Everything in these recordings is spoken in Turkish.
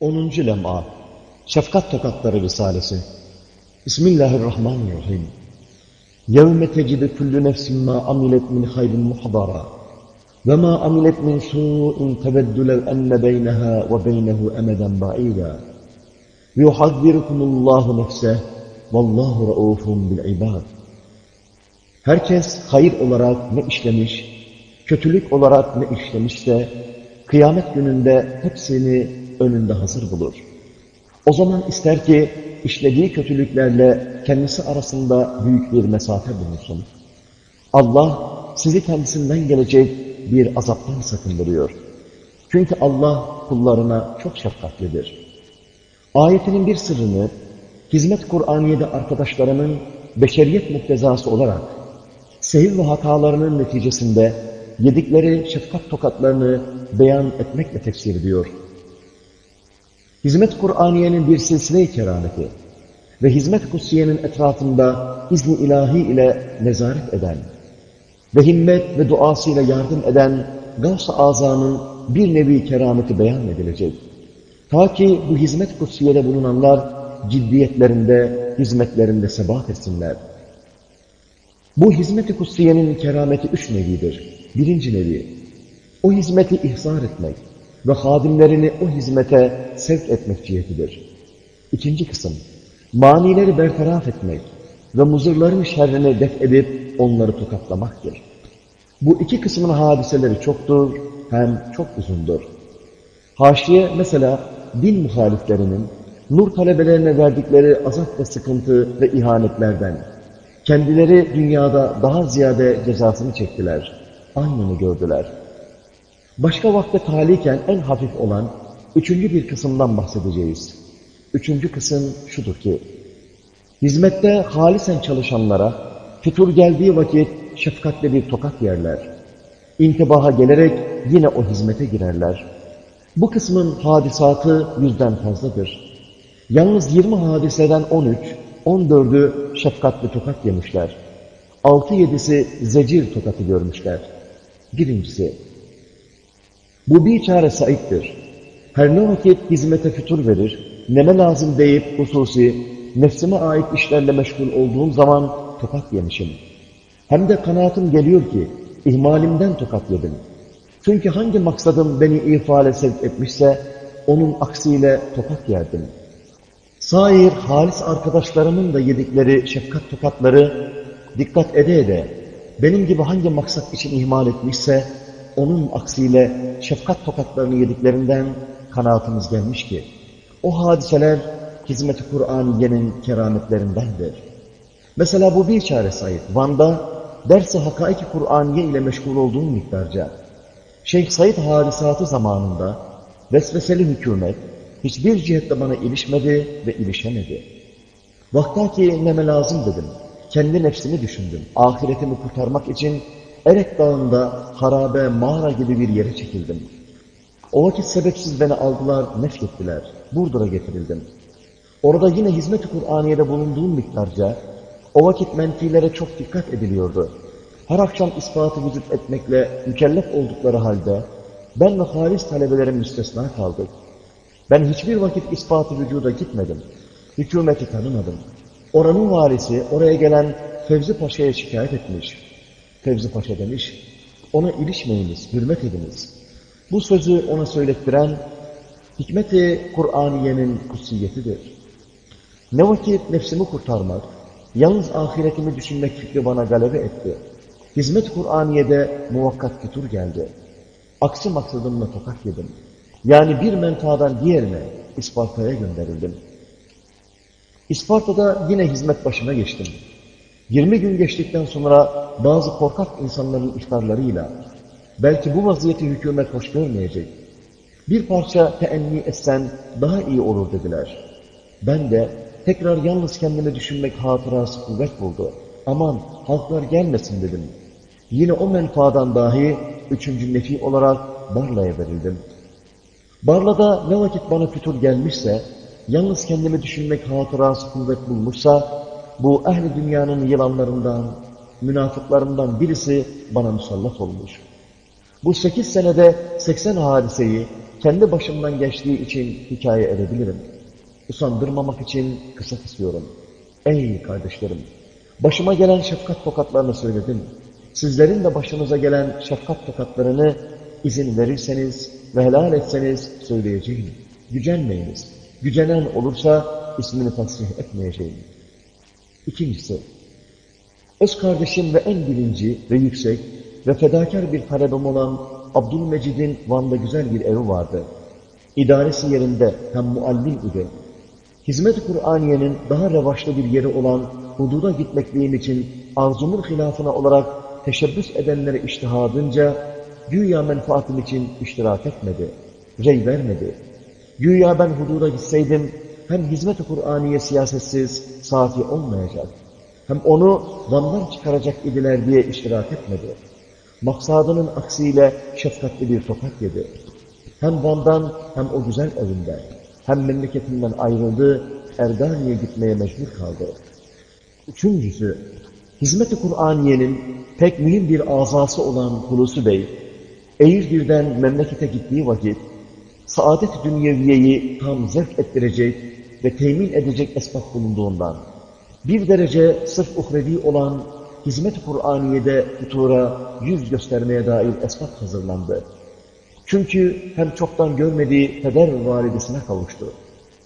10. Lem'a Şefkat Tokatları Risalesi Bismillahirrahmanirrahim يَوْمَ تَجِدُ كُلُّ نَفْسٍ مَا عَمِلَتْ مِنْ خَيْرٍ مُحْضَرًا وَمَا عَمِلَتْ مِنْ سُوءٍ تَبَدُّ لَوْ أَنَّ بَيْنَهَا وَبَيْنَهُ أَمَدًا بَعِيدًا يُحَذِّرُكُمُ اللّٰهُ نَفْسَهُ وَاللّٰهُ رَؤُوفٌ بِالْعِبَادِ Herkes hayır olarak ne işlemiş, kötülük olarak ne işlemişse, kıyamet gününde hepsini önünde hazır bulur. O zaman ister ki işlediği kötülüklerle kendisi arasında büyük bir mesafe bulunsun. Allah sizi kendisinden gelecek bir azaptan sakındırıyor. Çünkü Allah kullarına çok şefkatlidir. Ayetinin bir sırrını Hizmet Kur'aniye'de arkadaşlarının beşeriyet muktezası olarak sehiv ve hatalarının neticesinde yedikleri şefkat tokatlarını beyan etmekle tefsir ediyor. Hizmet Kur'aniyenin bir silsile-i kerameti ve hizmet kutsiyenin etrafında izni ilahi ile nezaret eden ve himmet ve duasıyla yardım eden Gavs-ı Azam'ın bir nevi kerameti beyan edilecek. Ta ki bu hizmet kutsiyede bulunanlar ciddiyetlerinde, hizmetlerinde sebat etsinler. Bu hizmet-i kutsiyenin kerameti üç nevidir. Birinci nevi, o hizmeti ihsar etmek ve hadimlerini o hizmete sevk etmek cihetidir. İkinci kısım, manileri bertaraf etmek ve muzırların şerrine def edip onları tokatlamaktır. Bu iki kısmın hadiseleri çoktur, hem çok uzundur. Haşiye mesela din muhaliflerinin nur talebelerine verdikleri azap ve sıkıntı ve ihanetlerden kendileri dünyada daha ziyade cezasını çektiler. Aynını gördüler. Başka vakte taliken en hafif olan üçüncü bir kısımdan bahsedeceğiz. Üçüncü kısım şudur ki, hizmette halisen çalışanlara fütur geldiği vakit şefkatle bir tokat yerler. İntibaha gelerek yine o hizmete girerler. Bu kısmın hadisatı yüzden fazladır. Yalnız 20 hadiseden 13, 14'ü şefkatli tokat yemişler. 6-7'si zecir tokatı görmüşler. Birincisi, bu bir çare sahiptir. Her ne vakit hizmete fütur verir, neme lazım deyip hususi, nefsime ait işlerle meşgul olduğum zaman tokat yemişim. Hem de kanaatim geliyor ki, ihmalimden tokat yedim. Çünkü hangi maksadım beni ifale sevk etmişse, onun aksiyle tokat yerdim. Sair, halis arkadaşlarımın da yedikleri şefkat tokatları dikkat ede ede, benim gibi hangi maksat için ihmal etmişse, onun aksiyle şefkat tokatlarını yediklerinden kanaatimiz gelmiş ki, o hadiseler hizmet-i Kur'aniyenin kerametlerindendir. Mesela bu bir çare sahip. Van'da ders-i hakaiki Kur'aniye ile meşgul olduğum miktarca, Şeyh Said hadisatı zamanında vesveseli hükümet hiçbir cihette bana ilişmedi ve ilişemedi. Vaktaki neme lazım dedim. Kendi nefsimi düşündüm. Ahiretimi kurtarmak için Erek Dağı'nda harabe mağara gibi bir yere çekildim. O vakit sebepsiz beni aldılar, nefrettiler. Burdur'a getirildim. Orada yine hizmet-i Kur'aniye'de bulunduğum miktarca o vakit menfilere çok dikkat ediliyordu. Her akşam ispatı vücut etmekle mükellef oldukları halde ben ve halis talebelerim müstesna kaldık. Ben hiçbir vakit ispatı vücuda gitmedim. Hükümeti tanımadım. Oranın valisi oraya gelen Fevzi Paşa'ya şikayet etmiş. Fevzi Paşa demiş, ona ilişmeyiniz, hürmet ediniz. Bu sözü ona söylettiren hikmeti Kur'aniyenin kutsiyetidir. Ne vakit nefsimi kurtarmak, yalnız ahiretimi düşünmek fikri bana galebe etti. Hizmet Kur'aniye'de muvakkat fütur geldi. Aksi maksadımla tokat yedim. Yani bir menfaadan diğerine İsparta'ya gönderildim. İsparta'da yine hizmet başına geçtim. 20 gün geçtikten sonra bazı korkak insanların iftarlarıyla belki bu vaziyeti hükümet hoş görmeyecek. Bir parça teenni etsen daha iyi olur dediler. Ben de tekrar yalnız kendimi düşünmek hatırası kuvvet buldu. Aman halklar gelmesin dedim. Yine o menfaadan dahi üçüncü nefi olarak Barla'ya verildim. Barla'da ne vakit bana fütur gelmişse, yalnız kendimi düşünmek hatırası kuvvet bulmuşsa, bu ehli dünyanın yılanlarından, münafıklarından birisi bana musallat olmuş. Bu sekiz senede seksen hadiseyi kendi başımdan geçtiği için hikaye edebilirim. Usandırmamak için kısa kısıyorum. Ey kardeşlerim! Başıma gelen şefkat tokatlarını söyledim. Sizlerin de başınıza gelen şefkat tokatlarını izin verirseniz ve helal etseniz söyleyeceğim. Gücenmeyiniz. Gücenen olursa ismini tasrih etmeyeceğim. İkincisi, öz kardeşim ve en bilinci ve yüksek ve fedakar bir talebem olan Abdülmecid'in Van'da güzel bir evi vardı. İdaresi yerinde hem muallim idi. Hizmet-i Kur'aniye'nin daha revaçlı bir yeri olan hududa gitmekliğim için arzumun hilafına olarak teşebbüs edenlere iştihadınca güya menfaatim için iştirak etmedi, rey vermedi. Güya ben hududa gitseydim hem hizmet-i Kur'aniye siyasetsiz saati olmayacak, hem onu Van'dan çıkaracak idiler diye iştirak etmedi. Maksadının aksiyle şefkatli bir tokat yedi. Hem Van'dan hem o güzel evinden, hem memleketinden ayrıldı, Ergani'ye gitmeye mecbur kaldı. Üçüncüsü, Hizmet-i Kur'aniye'nin pek mühim bir azası olan Hulusi Bey, Eğirdir'den memlekete gittiği vakit, saadet dünyeviyeyi tam zevk ettirecek ve temin edecek esbab bulunduğundan, bir derece sırf uhrevi olan Hizmet-i Kur'aniye'de futura yüz göstermeye dair esbab hazırlandı. Çünkü hem çoktan görmediği peder validesine kavuştu,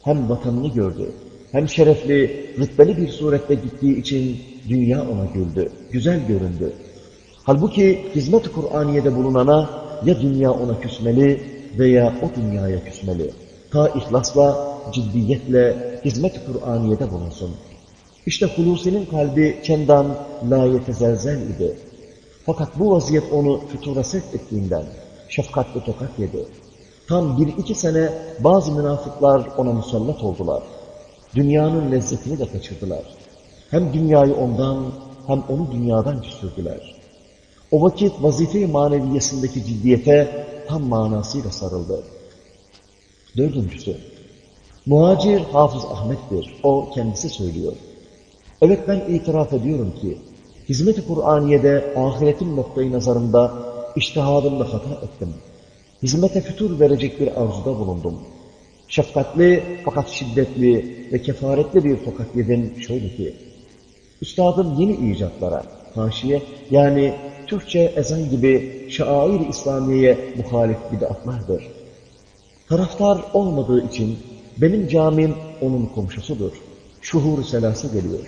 hem vatanını gördü, hem şerefli, rütbeli bir surette gittiği için dünya ona güldü, güzel göründü. Halbuki hizmet-i Kur'aniye'de bulunana ya dünya ona küsmeli veya o dünyaya küsmeli. Ta ihlasla, ciddiyetle hizmet-i Kur'aniye'de bulunsun. İşte Hulusi'nin kalbi çendan layete zelzel idi. Fakat bu vaziyet onu fütura ettiğinden şefkatli tokat yedi. Tam bir iki sene bazı münafıklar ona musallat oldular. Dünyanın lezzetini de kaçırdılar. Hem dünyayı ondan hem onu dünyadan küstürdüler. O vakit vazife-i maneviyesindeki ciddiyete tam manasıyla sarıldı. Dördüncüsü, muhacir Hafız Ahmet'tir. O kendisi söylüyor. Evet ben itiraf ediyorum ki, hizmet-i Kur'aniye'de ahiretin noktayı nazarında iştihadımda hata ettim. Hizmete fütur verecek bir arzuda bulundum. Şefkatli fakat şiddetli ve kefaretli bir tokat yedim şöyle ki, Üstadım yeni icatlara, haşiye yani Türkçe ezan gibi şair İslamiye'ye muhalif bid'atlardır. Taraftar olmadığı için benim camim onun komşusudur. Şuhur selası geliyor.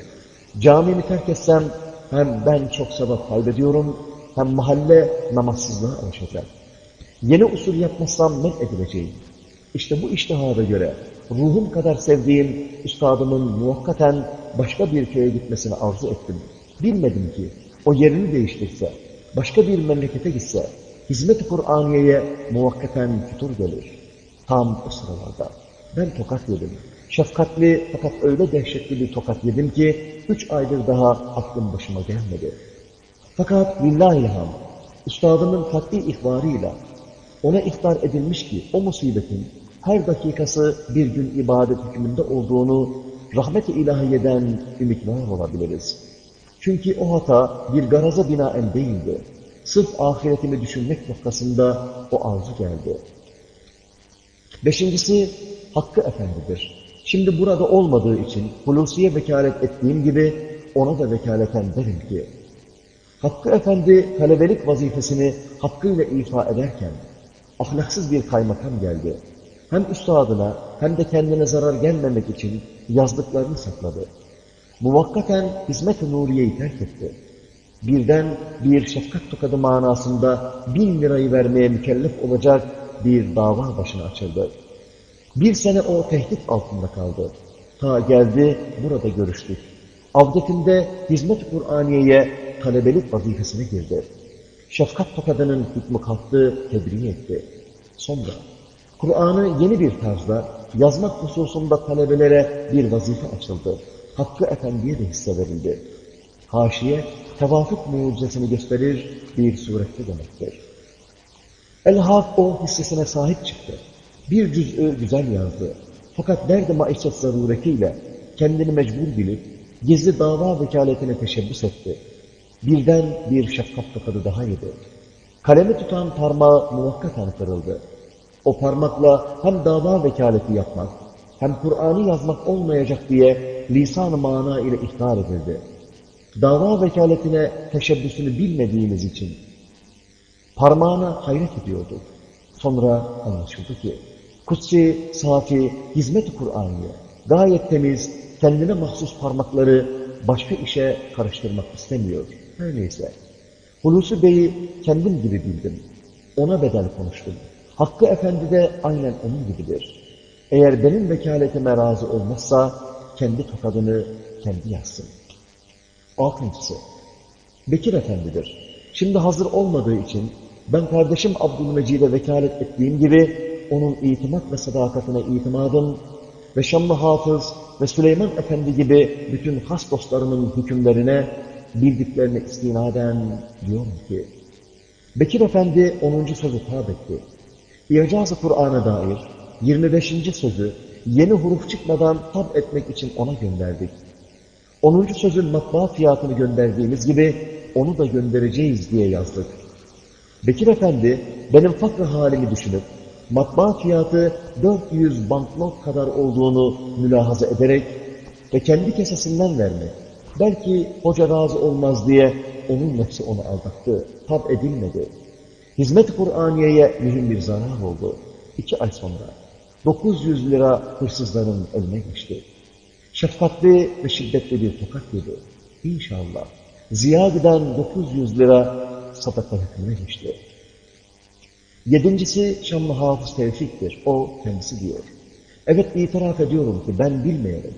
Camimi terk etsem hem ben çok sevap kaybediyorum hem mahalle namazsızlığa alışacak. Yeni usul yapmazsam men edileceğim. İşte bu iştihada göre ruhum kadar sevdiğim üstadımın muvakkaten başka bir köye gitmesini arzu ettim. Bilmedim ki o yerini değiştirse, başka bir memlekete gitse, hizmet-i Kur'aniye'ye muvakkaten fütur gelir. Tam o sıralarda ben tokat yedim. Şefkatli fakat öyle dehşetli bir tokat yedim ki üç aydır daha aklım başıma gelmedi. Fakat lillahi ham, üstadımın kat'i ihbarıyla ona ihbar edilmiş ki o musibetin her dakikası bir gün ibadet hükmünde olduğunu rahmet-i ilahiyeden ümit var olabiliriz. Çünkü o hata bir garaza binaen değildi. Sırf ahiretimi düşünmek noktasında o arzu geldi. Beşincisi Hakkı Efendidir. Şimdi burada olmadığı için Hulusi'ye vekalet ettiğim gibi ona da vekaleten derim ki Hakkı Efendi talebelik vazifesini hakkıyla ifa ederken ahlaksız bir kaymakam geldi. Hem üstadına hem de kendine zarar gelmemek için yazdıklarını sakladı. Muvakkaten hizmet-i nuriyeyi terk etti. Birden bir şefkat tokadı manasında bin lirayı vermeye mükellef olacak bir dava başına açıldı. Bir sene o tehdit altında kaldı. Ta geldi, burada görüştük. Avdetinde hizmet-i Kur'aniye'ye talebelik vazifesine girdi. Şefkat tokadının hükmü kalktı, tebliğ etti. Sonra Kur'an'ı yeni bir tarzda yazmak hususunda talebelere bir vazife açıldı. Hakkı Efendi'ye de hisse verildi. Haşiye, tevafuk mucizesini gösterir bir surette demektir. El-Haf o hissesine sahip çıktı. Bir cüz'ü güzel yazdı. Fakat derdi maişet zaruretiyle kendini mecbur bilip gizli dava vekaletine teşebbüs etti. Birden bir şefkat tokadı daha yedi. Kalemi tutan parmağı muvakkaten kırıldı. O parmakla hem dava vekaleti yapmak, hem Kur'an'ı yazmak olmayacak diye lisan-ı mana ile ihtar edildi. Dava vekaletine teşebbüsünü bilmediğimiz için parmağına hayret ediyordu. Sonra anlaşıldı ki, kutsi, safi, hizmet-i Kur'an'ya gayet temiz, kendine mahsus parmakları başka işe karıştırmak istemiyor. Her neyse. Hulusi Bey'i kendim gibi bildim. Ona bedel konuştum. Hakkı Efendi de aynen onun gibidir. Eğer benim vekaletime razı olmazsa kendi tokadını kendi yazsın. Altıncısı, Bekir Efendidir. Şimdi hazır olmadığı için ben kardeşim Abdülmecid'e vekalet ettiğim gibi onun itimat ve sadakatine itimadım ve Şamlı Hafız ve Süleyman Efendi gibi bütün has dostlarımın hükümlerine bildiklerine istinaden diyorum ki Bekir Efendi 10. sözü tab etti. İcaz-ı Kur'an'a dair 25. sözü yeni huruf çıkmadan tab etmek için ona gönderdik. 10. sözün matbaa fiyatını gönderdiğimiz gibi onu da göndereceğiz diye yazdık. Bekir Efendi benim fakr halimi düşünüp matbaa fiyatı 400 banknot kadar olduğunu mülahaza ederek ve kendi kesesinden vermek, belki hoca razı olmaz diye onun nefsi onu aldattı, tab edilmedi. Hizmet-i Kur'aniye'ye mühim bir zarar oldu. İki ay sonra 900 lira hırsızların eline geçti. Şefkatli ve şiddetli bir tokat yedi. İnşallah ziyadeden 900 lira sadaka hükmüne geçti. Yedincisi Şamlı Hafız Tevfik'tir. O kendisi diyor. Evet itiraf ediyorum ki ben bilmeyerek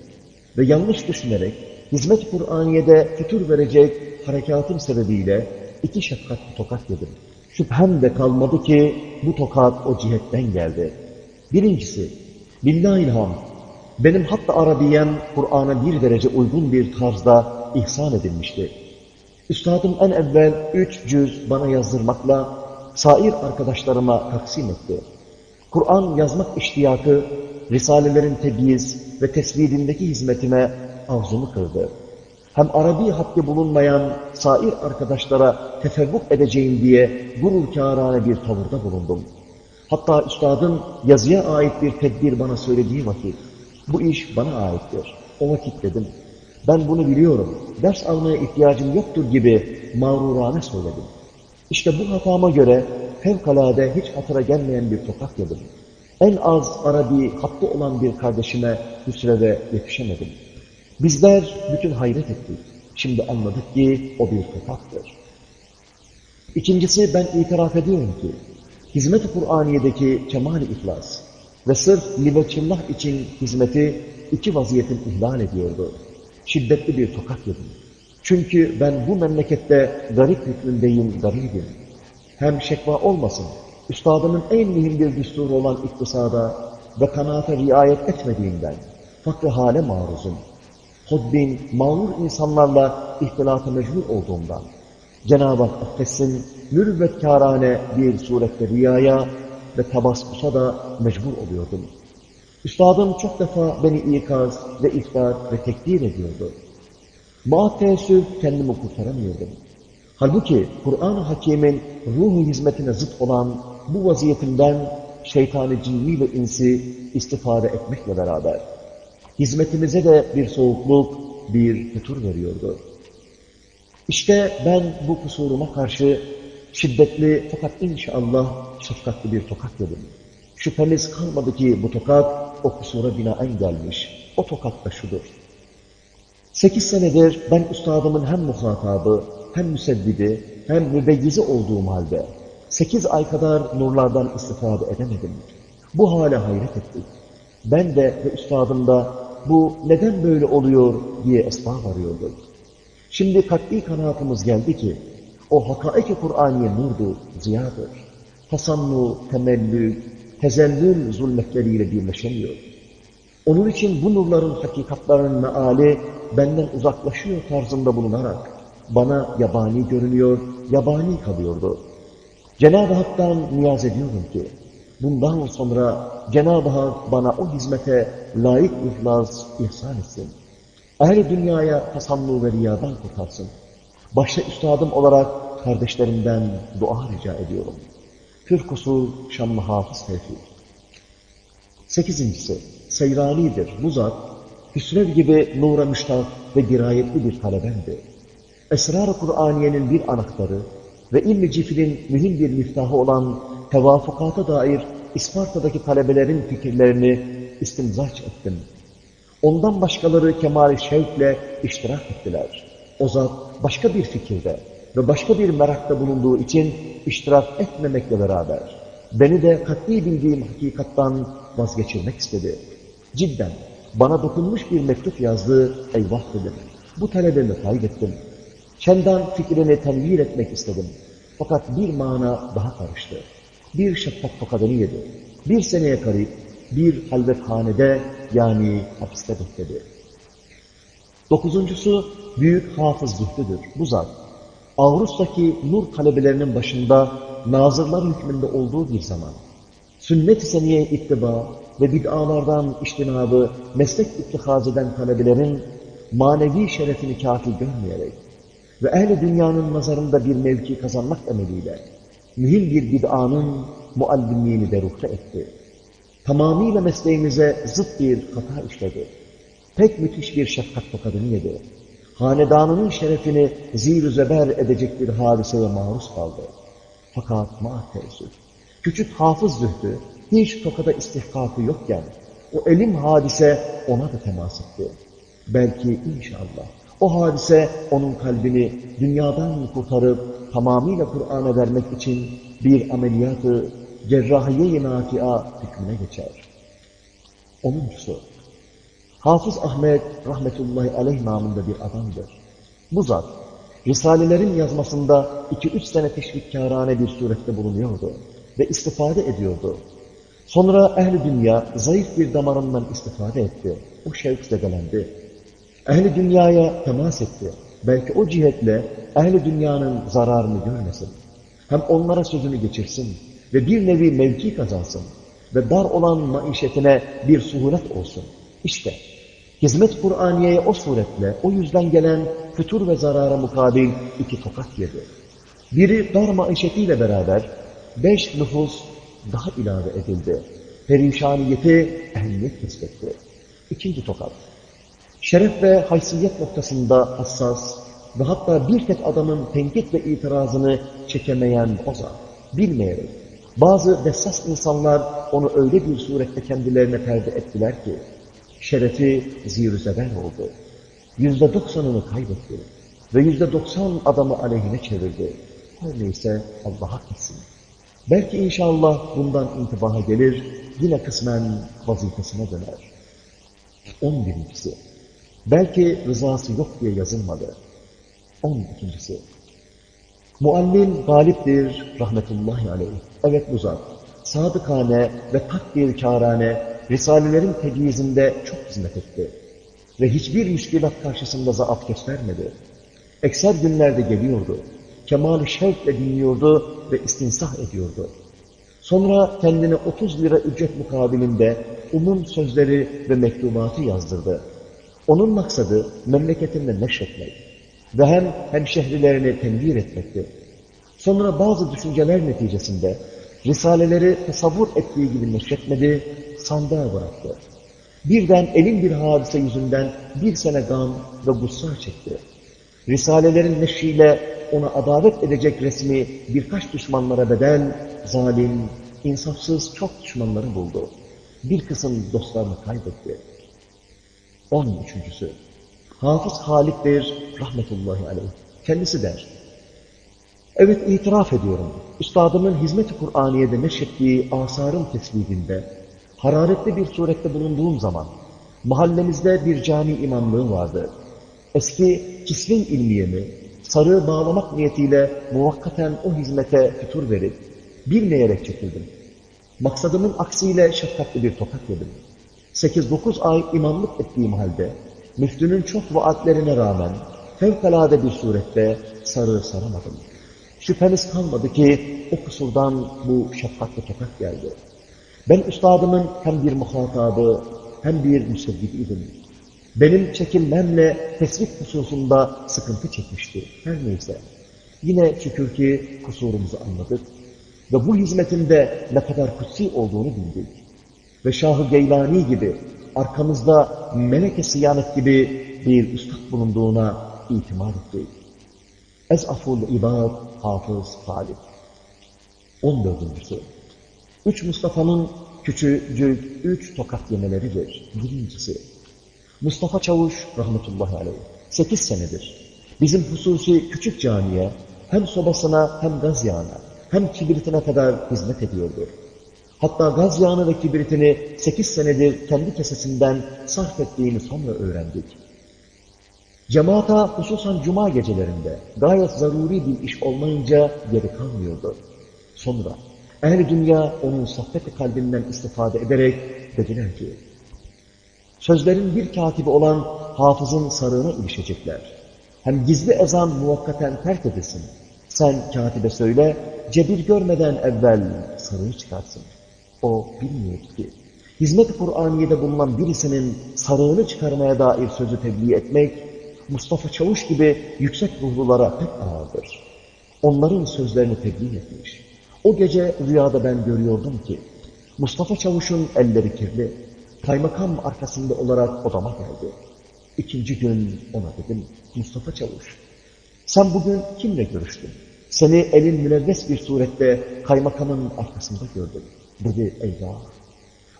ve yanlış düşünerek hizmet Kur'aniye'de fütur verecek harekatım sebebiyle iki şefkatli tokat yedim. Şüphem de kalmadı ki bu tokat o cihetten geldi. Birincisi, Billahilham, benim hatta Arabiyem Kur'an'a bir derece uygun bir tarzda ihsan edilmişti. Üstadım en evvel üç cüz bana yazdırmakla sair arkadaşlarıma taksim etti. Kur'an yazmak iştiyakı, risalelerin tebyiz ve tesvidindeki hizmetime arzumu kırdı. Hem Arabi hakkı bulunmayan sair arkadaşlara tefevvuk edeceğim diye gururkârâne bir tavırda bulundum. Hatta üstadın yazıya ait bir tedbir bana söylediği vakit, bu iş bana aittir. O vakit dedim. Ben bunu biliyorum. Ders almaya ihtiyacım yoktur gibi mağrurane söyledim. İşte bu hatama göre fevkalade hiç hatıra gelmeyen bir tokat yedim. En az Arabi hattı olan bir kardeşime hüsrede yetişemedim. Bizler bütün hayret ettik. Şimdi anladık ki o bir tokattır. İkincisi ben itiraf ediyorum ki hizmet-i Kur'aniye'deki kemal-i ihlas ve sırf liveçillah için hizmeti iki vaziyetin ihlal ediyordu. Şiddetli bir tokat yedim. Çünkü ben bu memlekette garip hükmündeyim, garibim. Hem şekva olmasın, üstadımın en mühim bir düsturu olan iktisada ve kanaate riayet etmediğinden, fakr hale maruzum. Hodbin, mağrur insanlarla ihtilata mecbur olduğumdan, Cenab-ı Hak affetsin, mürüvvetkârâne bir surette riyaya ve tabaskusa da mecbur oluyordum. Üstadım çok defa beni ikaz ve ihbar ve tekdir ediyordu. Ma kendimi kurtaramıyordum. Halbuki Kur'an-ı Hakim'in ruhu hizmetine zıt olan bu vaziyetimden şeytanı cinni ve insi istifade etmekle beraber hizmetimize de bir soğukluk, bir fütur veriyordu. İşte ben bu kusuruma karşı şiddetli fakat inşallah şefkatli bir tokat yedim. Şüphemiz kalmadı ki bu tokat o kusura binaen gelmiş. O tokat da şudur. Sekiz senedir ben üstadımın hem muhatabı, hem müseddidi, hem mübeyyizi olduğum halde sekiz ay kadar nurlardan istifade edemedim. Bu hale hayret ettik. Ben de ve üstadım da bu neden böyle oluyor diye esbab arıyorduk. Şimdi kat'i kanaatımız geldi ki o hakaik-i Kur'aniye nurdu, ziyadır. Tasannu, temellü, tezellül zulmetleriyle birleşemiyor. Onun için bu nurların hakikatlarının meali benden uzaklaşıyor tarzında bulunarak bana yabani görünüyor, yabani kalıyordu. Cenab-ı Hak'tan niyaz ediyorum ki bundan sonra Cenab-ı Hak bana o hizmete layık ihlas ihsan etsin. Ehl dünyaya tasannu ve riyadan kurtarsın. Başta üstadım olarak kardeşlerimden dua rica ediyorum. Kırkusu Şamlı Hafız Tevfik. Sekizincisi, seyranidir. Bu zat, Hüsrev gibi nura müştak ve dirayetli bir talebendi. Esrar-ı Kur'aniyenin bir anahtarı ve ilmi cifrin mühim bir miftahı olan tevafukata dair İsparta'daki talebelerin fikirlerini istimzaç ettim. Ondan başkaları kemal şevkle iştirak ettiler. O zat başka bir fikirde ve başka bir merakta bulunduğu için iştirak etmemekle beraber beni de katli bildiğim hakikattan vazgeçirmek istedi. Cidden bana dokunmuş bir mektup yazdı, eyvah dedim. Bu talebemi kaybettim. Çendan fikrini tenvir etmek istedim. Fakat bir mana daha karıştı. Bir şefkat tokadını yedi. Bir seneye karip bir halvethanede yani hapiste bekledi. Dokuzuncusu büyük hafız zühdüdür. Bu zat, Avrus'taki nur talebelerinin başında nazırlar hükmünde olduğu bir zaman, sünnet-i seniye ittiba ve bid'alardan iştinabı meslek ittihaz eden talebelerin manevi şerefini kafi görmeyerek ve ehli dünyanın nazarında bir mevki kazanmak emeliyle mühim bir bid'anın muallimliğini de ruhta etti. Tamamıyla mesleğimize zıt bir hata işledi. Pek müthiş bir şefkat tokadını yedi. Hanedanının şerefini zir zeber edecek bir hadiseye maruz kaldı. Fakat maalesef küçük hafız zühdü hiç tokada istihkakı yokken o elim hadise ona da temas etti. Belki inşallah o hadise onun kalbini dünyadan kurtarıp tamamıyla Kur'an'a vermek için bir ameliyatı cerrahiye-i nakia hükmüne geçer. Onuncusu, Hafız Ahmet rahmetullahi aleyh namında bir adamdır. Bu zat, Risalelerin yazmasında iki üç sene teşvikkârane bir surette bulunuyordu ve istifade ediyordu. Sonra ehli dünya zayıf bir damarından istifade etti. O şevk zedelendi. Ehli dünyaya temas etti. Belki o cihetle ehli dünyanın zararını görmesin. Hem onlara sözünü geçirsin ve bir nevi mevki kazansın ve dar olan maişetine bir suhulet olsun. İşte hizmet Kur'aniye'ye o suretle, o yüzden gelen fütur ve zarara mukabil iki tokat yedi. Biri dar maişetiyle beraber beş nüfus daha ilave edildi. Perişaniyeti ehemmiyet kesbetti. İkinci tokat. Şeref ve haysiyet noktasında hassas ve hatta bir tek adamın tenkit ve itirazını çekemeyen o zat, bilmeyerek bazı dessas insanlar onu öyle bir surette kendilerine perde ettiler ki, şerefi zirüzeber oldu. Yüzde doksanını kaybetti ve yüzde doksan adamı aleyhine çevirdi. Her neyse Allah'a gitsin. Belki inşallah bundan intibaha gelir, yine kısmen vazifesine döner. On birincisi, belki rızası yok diye yazılmadı. On ikincisi, muallim galiptir rahmetullahi aleyh. Evet bu zat, sadıkane ve takdirkârane Risalelerin tecvizinde çok hizmet etti. Ve hiçbir müşkilat karşısında zaaf göstermedi. Ekser günlerde geliyordu. Kemal-i şevkle dinliyordu ve istinsah ediyordu. Sonra kendine 30 lira ücret mukabilinde umum sözleri ve mektubatı yazdırdı. Onun maksadı memleketinde neşretmek ve hem hemşehrilerini tenvir etmekti. Sonra bazı düşünceler neticesinde Risaleleri tasavvur ettiği gibi neşretmedi, sandığa bıraktı. Birden elin bir hadise yüzünden bir sene gam ve gussa çekti. Risalelerin neşriyle ona adalet edecek resmi birkaç düşmanlara bedel, zalim, insafsız çok düşmanları buldu. Bir kısım dostlarını kaybetti. On üçüncüsü. Hafız Halik'tir rahmetullahi aleyh. Kendisi der. Evet itiraf ediyorum. Üstadımın hizmet-i Kur'aniye'de neşrettiği asarın tesbihinde hararetli bir surette bulunduğum zaman mahallemizde bir cami imamlığı vardı. Eski kisve ilmiyemi sarığı bağlamak niyetiyle muvakkaten o hizmete fütur verip bilmeyerek çekildim. Maksadımın aksiyle şefkatli bir tokat yedim. 8-9 ay imamlık ettiğim halde müftünün çok vaatlerine rağmen fevkalade bir surette sarığı saramadım. Şüpheniz kalmadı ki o kusurdan bu şefkatli tokat geldi. Ben üstadımın hem bir muhatabı hem bir müsebbidiydim. Benim çekilmemle tesbih hususunda sıkıntı çekmişti. Her neyse. Yine şükür ki kusurumuzu anladık ve bu hizmetinde ne kadar kutsi olduğunu bildik. ve Şah-ı Geylani gibi arkamızda meleke sıyanet gibi bir üstad bulunduğuna itimat ettik. Ezaful ibad hafız Halid. 14. Üç Mustafa'nın küçücük üç tokat yemeleridir. Birincisi, Mustafa Çavuş rahmetullahi aleyh. Sekiz senedir. Bizim hususi küçük camiye hem sobasına hem gaz yağına hem kibritine kadar hizmet ediyordur. Hatta gaz yağını ve kibritini sekiz senedir kendi kesesinden sarf ettiğini sonra öğrendik. Cemaata hususan cuma gecelerinde gayet zaruri bir iş olmayınca geri kalmıyordu. Sonra ehl dünya onun sohbeti kalbinden istifade ederek dediler ki, sözlerin bir katibi olan hafızın sarığına ilişecekler. Hem gizli ezan muvakkaten terk edilsin. Sen katibe söyle, cebir görmeden evvel sarığı çıkarsın. O bilmiyor ki, hizmet-i Kur'aniye'de bulunan birisinin sarığını çıkarmaya dair sözü tebliğ etmek, Mustafa Çavuş gibi yüksek ruhlulara pek ağırdır. Onların sözlerini tebliğ etmiş. O gece rüyada ben görüyordum ki, Mustafa Çavuş'un elleri kirli, kaymakam arkasında olarak odama geldi. İkinci gün ona dedim, Mustafa Çavuş, sen bugün kimle görüştün? Seni elin münevves bir surette kaymakamın arkasında gördüm. Dedi eyvah.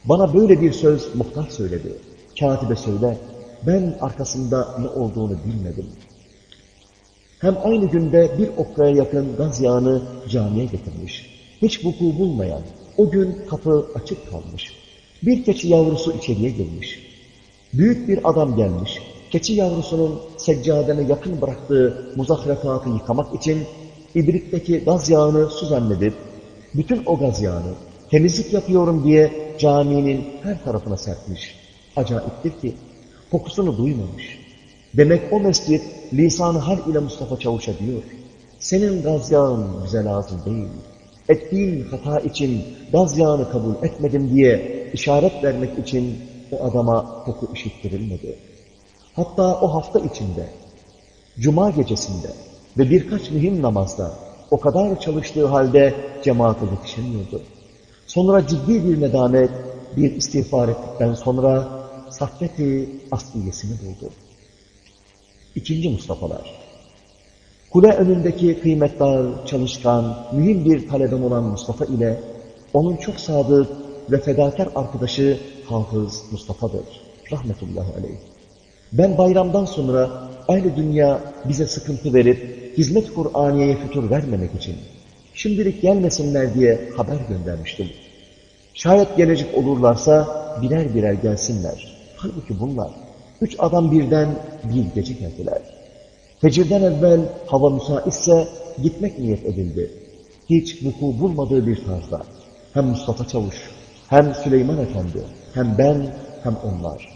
Bana böyle bir söz muhtar söyledi. Katibe söyle, ben arkasında ne olduğunu bilmedim. Hem aynı günde bir okraya yakın gaz camiye getirmiş. Hiç vuku bulmayan, o gün kapı açık kalmış. Bir keçi yavrusu içeriye girmiş. Büyük bir adam gelmiş. Keçi yavrusunun seccadene yakın bıraktığı muzahrefatı yıkamak için ibrikteki gaz yağını su zannedip, bütün o gaz yağını temizlik yapıyorum diye caminin her tarafına serpmiş. Acayiptir ki kokusunu duymamış. Demek o mescit lisan hal ile Mustafa Çavuş'a diyor. Senin gaz yağın bize lazım değil. Ettiğin hata için gaz yağını kabul etmedim diye işaret vermek için o adama koku işittirilmedi. Hatta o hafta içinde, cuma gecesinde ve birkaç mühim namazda o kadar çalıştığı halde cemaate yetişemiyordu. Sonra ciddi bir nedamet, bir istiğfar ettikten sonra saffeti asliyesini buldu. İkinci Mustafa'lar. Kule önündeki kıymetdar, çalışkan, mühim bir taleben olan Mustafa ile onun çok sadık ve fedakar arkadaşı Hafız Mustafa'dır. Rahmetullahi aleyh. Ben bayramdan sonra aynı dünya bize sıkıntı verip hizmet Kur'aniye'ye fütur vermemek için şimdilik gelmesinler diye haber göndermiştim. Şayet gelecek olurlarsa birer birer gelsinler. Halbuki bunlar üç adam birden bir gece geldiler. Fecirden evvel hava müsaitse gitmek niyet edildi. Hiç vuku bulmadığı bir tarzda. Hem Mustafa Çavuş, hem Süleyman Efendi, hem ben, hem onlar.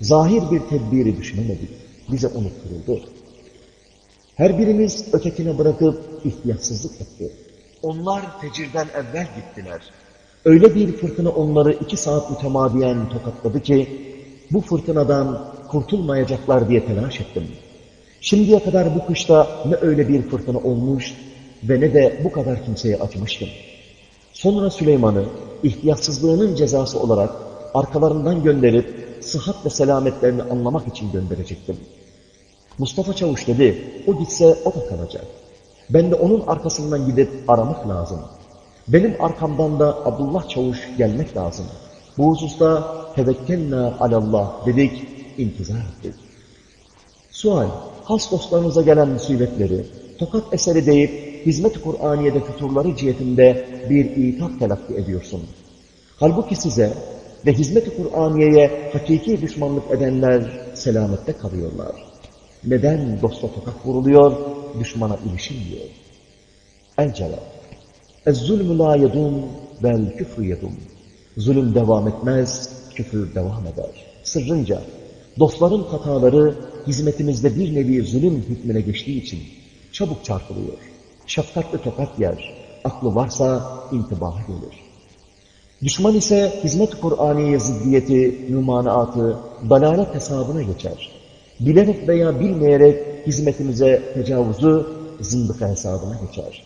Zahir bir tedbiri düşünemedik. Bize unutturuldu. Her birimiz ötekine bırakıp ihtiyatsızlık etti. Onlar fecirden evvel gittiler. Öyle bir fırtına onları iki saat mütemadiyen tokatladı ki, bu fırtınadan kurtulmayacaklar diye telaş ettim. Şimdiye kadar bu kışta ne öyle bir fırtına olmuş ve ne de bu kadar kimseye acımıştım. Sonra Süleyman'ı ihtiyatsızlığının cezası olarak arkalarından gönderip sıhhat ve selametlerini anlamak için gönderecektim. Mustafa Çavuş dedi, o gitse o da kalacak. Ben de onun arkasından gidip aramak lazım. Benim arkamdan da Abdullah Çavuş gelmek lazım. Bu hususta tevekkelna alallah dedik, intizar ettik. Sual, has dostlarınıza gelen musibetleri, tokat eseri deyip hizmet-i Kur'aniye'de füturları cihetinde bir itat telakki ediyorsun. Halbuki size ve hizmet-i Kur'aniye'ye hakiki düşmanlık edenler selamette kalıyorlar. Neden dosta tokat vuruluyor, düşmana ilişilmiyor? El cevap. Ez-zulmü la yedum vel küfrü yedum. Zulüm devam etmez, küfür devam eder. Sırrınca, dostların hataları hizmetimizde bir nevi zulüm hükmüne geçtiği için çabuk çarpılıyor. Şefkatli tokat yer, aklı varsa intibaha gelir. Düşman ise hizmet-i Kur'aniye ziddiyeti, numanaatı, dalalet hesabına geçer. Bilerek veya bilmeyerek hizmetimize tecavüzü zındıka hesabına geçer.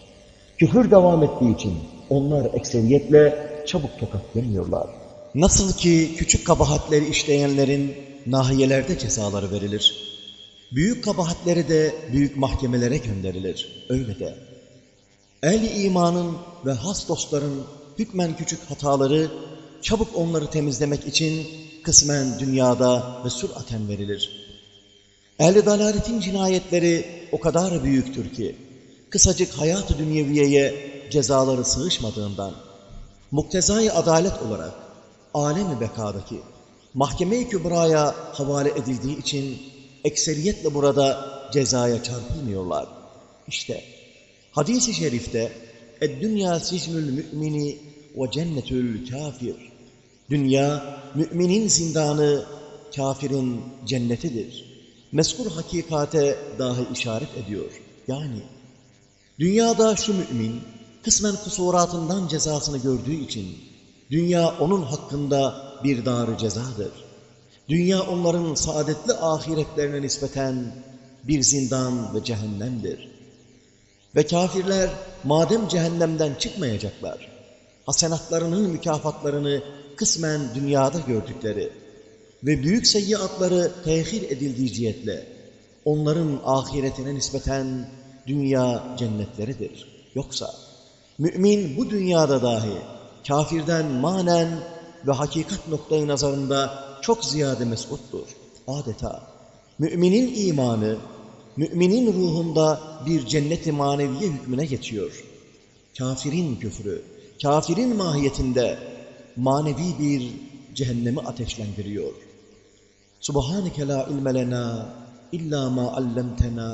Küfür devam ettiği için onlar ekseriyetle çabuk tokat yemiyorlar. Nasıl ki küçük kabahatleri işleyenlerin nahiyelerde cezaları verilir. Büyük kabahatleri de büyük mahkemelere gönderilir. Öyle de. Ehli imanın ve has dostların hükmen küçük hataları çabuk onları temizlemek için kısmen dünyada ve süraten verilir. Ehli dalaletin cinayetleri o kadar büyüktür ki kısacık hayat-ı dünyeviyeye cezaları sığışmadığından muktezai adalet olarak alemi bekadaki mahkeme-i kübraya havale edildiği için ekseriyetle burada cezaya çarpılmıyorlar. İşte hadis-i şerifte اَدْدُنْيَا سِجْنُ الْمُؤْمِنِ وَجَنَّةُ الْكَافِرِ Dünya, müminin zindanı, kafirin cennetidir. Meskur hakikate dahi işaret ediyor. Yani, dünyada şu mümin, kısmen kusuratından cezasını gördüğü için, dünya onun hakkında bir dar cezadır. Dünya onların saadetli ahiretlerine nispeten bir zindan ve cehennemdir. Ve kafirler madem cehennemden çıkmayacaklar, hasenatlarının mükafatlarını kısmen dünyada gördükleri ve büyük seyyiatları tehir edildiği cihetle onların ahiretine nispeten dünya cennetleridir. Yoksa mümin bu dünyada dahi kafirden manen ve hakikat noktayı nazarında çok ziyade mesuttur. Adeta müminin imanı, müminin ruhunda bir cennet-i maneviye hükmüne geçiyor. Kafirin küfrü, kafirin mahiyetinde manevi bir cehennemi ateşlendiriyor. Subhaneke la ilme lena illa ma allamtena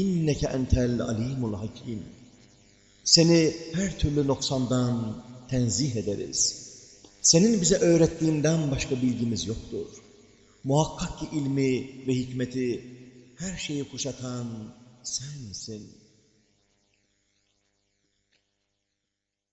inneke entel alimul hakim. Seni her türlü noksandan tenzih ederiz. Senin bize öğrettiğinden başka bilgimiz yoktur. Muhakkak ki ilmi ve hikmeti her şeyi kuşatan sensin.